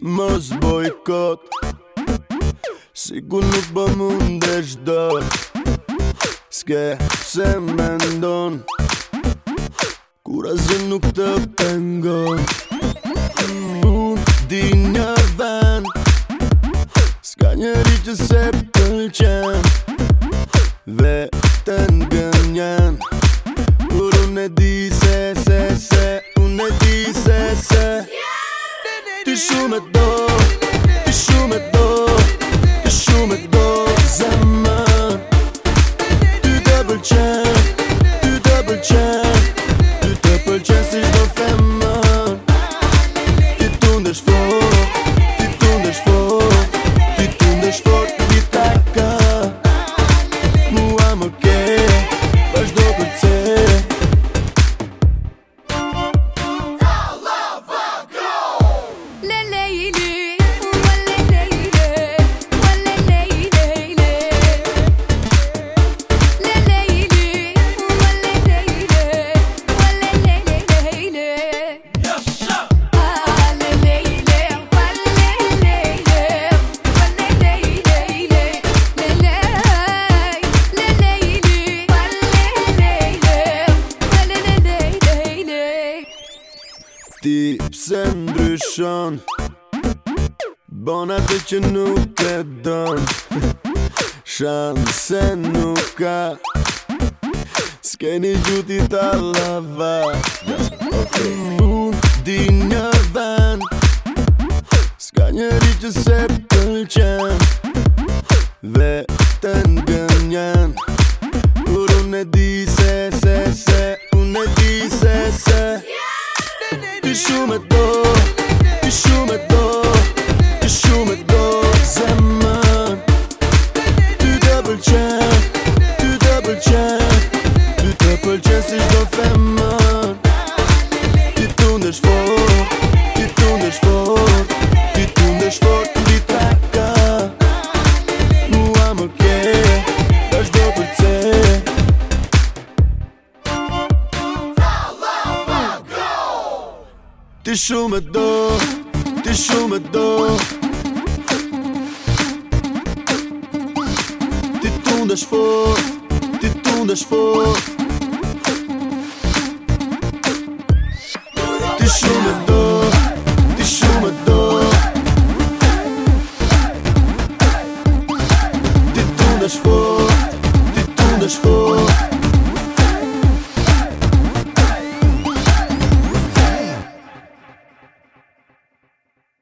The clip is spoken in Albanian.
më zbojkot Sigur nuk bë mundesh do Ske se me ndon Kura zë nuk të pengon Unë di një ven Ska njeri që se pëlqen noche pse ndryshon Bona të që nuk e don Shanse nuk ka S'keni gjuti ta lava Unë di një dhen S'ka njeri që se pëllqen Dhe të consumador. Ti shumë do, ti shumë do Ti tunë është fort, ti tundesh është fort Ti shumë do